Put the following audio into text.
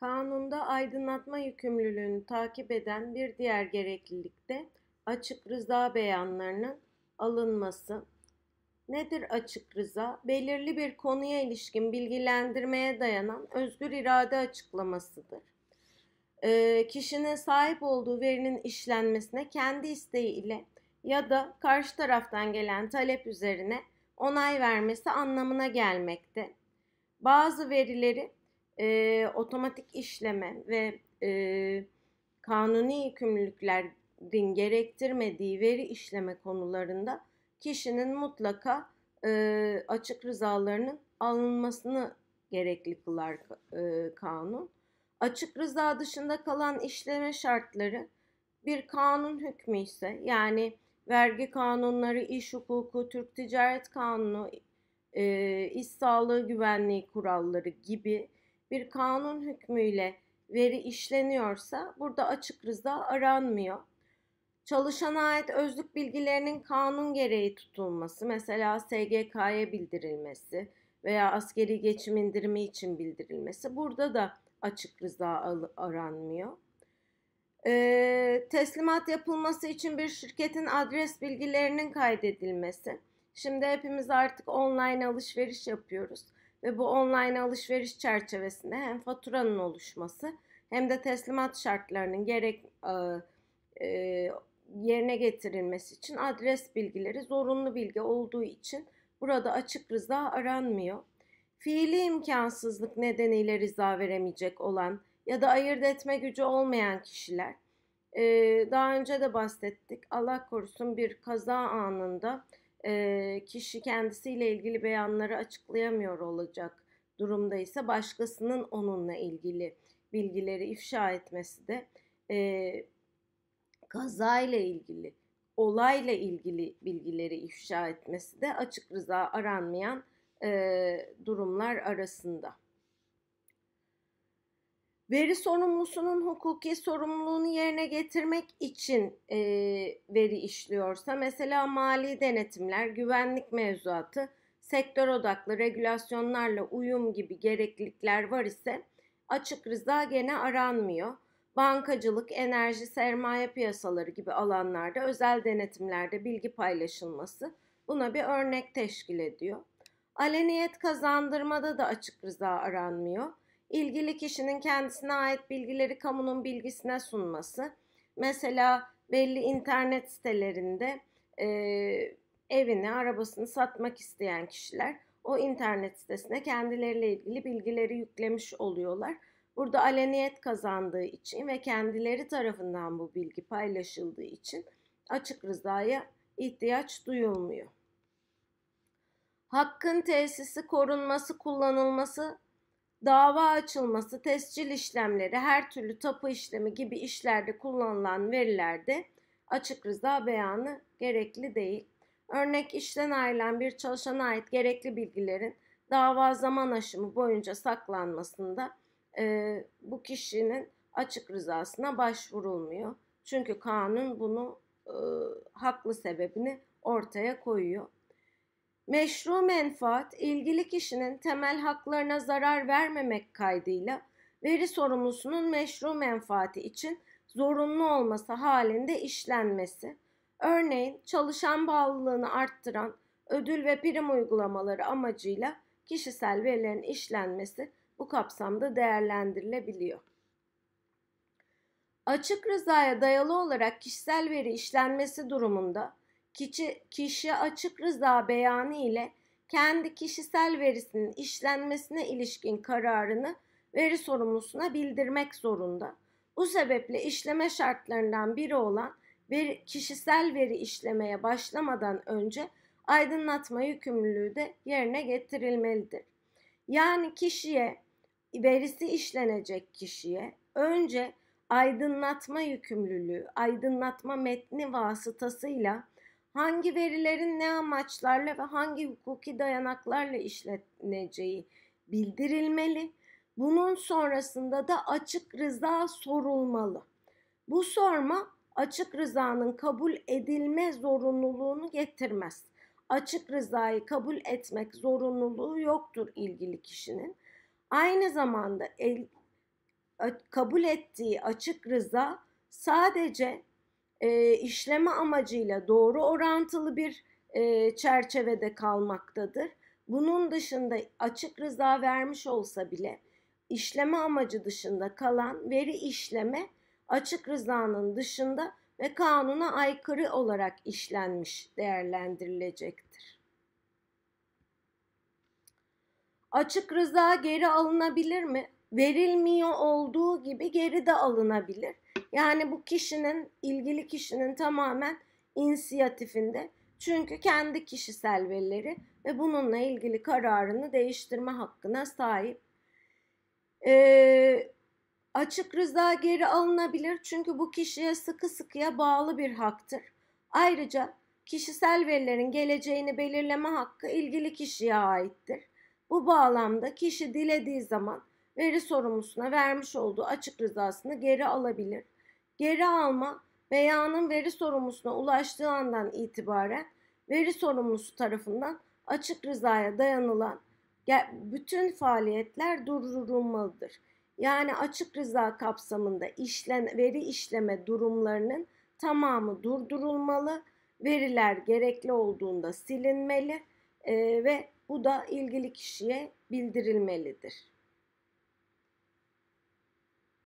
Kanunda aydınlatma yükümlülüğünü takip eden bir diğer gereklilik de açık rıza beyanlarının alınması. Nedir açık rıza? Belirli bir konuya ilişkin bilgilendirmeye dayanan özgür irade açıklamasıdır. E, kişinin sahip olduğu verinin işlenmesine kendi isteği ile ya da karşı taraftan gelen talep üzerine onay vermesi anlamına gelmekte. Bazı verileri e, otomatik işleme ve e, kanuni yükümlülüklerin gerektirmediği veri işleme konularında kişinin mutlaka e, açık rızalarının alınmasını gerekli kılar e, kanun. Açık rıza dışında kalan işleme şartları bir kanun hükmü ise yani vergi kanunları, iş hukuku, Türk Ticaret Kanunu, e, iş sağlığı güvenliği kuralları gibi bir kanun hükmüyle veri işleniyorsa burada açık rıza aranmıyor. Çalışana ait özlük bilgilerinin kanun gereği tutulması, mesela SGK'ya bildirilmesi veya askeri geçim indirimi için bildirilmesi burada da açık rıza aranmıyor. E, teslimat yapılması için bir şirketin adres bilgilerinin kaydedilmesi. Şimdi hepimiz artık online alışveriş yapıyoruz ve bu online alışveriş çerçevesinde hem faturanın oluşması hem de teslimat şartlarının gerek e, e, yerine getirilmesi için adres bilgileri zorunlu bilgi olduğu için burada açık rıza aranmıyor. Fiili imkansızlık nedeniyle rıza veremeyecek olan ya da ayırt etme gücü olmayan kişiler. E, daha önce de bahsettik. Allah korusun bir kaza anında kişi kendisiyle ilgili beyanları açıklayamıyor olacak durumda ise başkasının onunla ilgili bilgileri ifşa etmesi de e, kazayla ilgili, olayla ilgili bilgileri ifşa etmesi de açık rıza aranmayan e, durumlar arasında. Veri sorumlusunun hukuki sorumluluğunu yerine getirmek için e, veri işliyorsa mesela mali denetimler, güvenlik mevzuatı, sektör odaklı regülasyonlarla uyum gibi gereklilikler var ise açık rıza gene aranmıyor. Bankacılık, enerji, sermaye piyasaları gibi alanlarda özel denetimlerde bilgi paylaşılması buna bir örnek teşkil ediyor. Aleniyet kazandırmada da açık rıza aranmıyor ilgili kişinin kendisine ait bilgileri kamunun bilgisine sunması. Mesela belli internet sitelerinde e, evini, arabasını satmak isteyen kişiler o internet sitesine kendileriyle ilgili bilgileri yüklemiş oluyorlar. Burada aleniyet kazandığı için ve kendileri tarafından bu bilgi paylaşıldığı için açık rızaya ihtiyaç duyulmuyor. Hakkın tesisi, korunması, kullanılması dava açılması, tescil işlemleri, her türlü tapu işlemi gibi işlerde kullanılan verilerde açık rıza beyanı gerekli değil. Örnek işten ayrılan bir çalışana ait gerekli bilgilerin dava zaman aşımı boyunca saklanmasında e, bu kişinin açık rızasına başvurulmuyor. Çünkü kanun bunu e, haklı sebebini ortaya koyuyor. Meşru menfaat ilgili kişinin temel haklarına zarar vermemek kaydıyla veri sorumlusunun meşru menfaati için zorunlu olması halinde işlenmesi. Örneğin çalışan bağlılığını arttıran ödül ve prim uygulamaları amacıyla kişisel verilerin işlenmesi bu kapsamda değerlendirilebiliyor. Açık rızaya dayalı olarak kişisel veri işlenmesi durumunda kişi, kişi açık rıza beyanı ile kendi kişisel verisinin işlenmesine ilişkin kararını veri sorumlusuna bildirmek zorunda. Bu sebeple işleme şartlarından biri olan veri, kişisel veri işlemeye başlamadan önce aydınlatma yükümlülüğü de yerine getirilmelidir. Yani kişiye, verisi işlenecek kişiye önce aydınlatma yükümlülüğü, aydınlatma metni vasıtasıyla hangi verilerin ne amaçlarla ve hangi hukuki dayanaklarla işleneceği bildirilmeli. Bunun sonrasında da açık rıza sorulmalı. Bu sorma açık rızanın kabul edilme zorunluluğunu getirmez. Açık rızayı kabul etmek zorunluluğu yoktur ilgili kişinin. Aynı zamanda el, kabul ettiği açık rıza sadece e, işleme amacıyla doğru orantılı bir e, çerçevede kalmaktadır. Bunun dışında açık rıza vermiş olsa bile işleme amacı dışında kalan veri işleme açık rızanın dışında ve kanuna aykırı olarak işlenmiş değerlendirilecektir. Açık rıza geri alınabilir mi? Verilmiyor olduğu gibi geri de alınabilir. Yani bu kişinin, ilgili kişinin tamamen inisiyatifinde. Çünkü kendi kişisel verileri ve bununla ilgili kararını değiştirme hakkına sahip. Ee, açık rıza geri alınabilir çünkü bu kişiye sıkı sıkıya bağlı bir haktır. Ayrıca kişisel verilerin geleceğini belirleme hakkı ilgili kişiye aittir. Bu bağlamda kişi dilediği zaman veri sorumlusuna vermiş olduğu açık rızasını geri alabilir. Geri alma beyanın veri sorumlusuna ulaştığı andan itibaren veri sorumlusu tarafından açık rızaya dayanılan bütün faaliyetler durdurulmalıdır. Yani açık rıza kapsamında işlen, veri işleme durumlarının tamamı durdurulmalı, veriler gerekli olduğunda silinmeli e, ve bu da ilgili kişiye bildirilmelidir.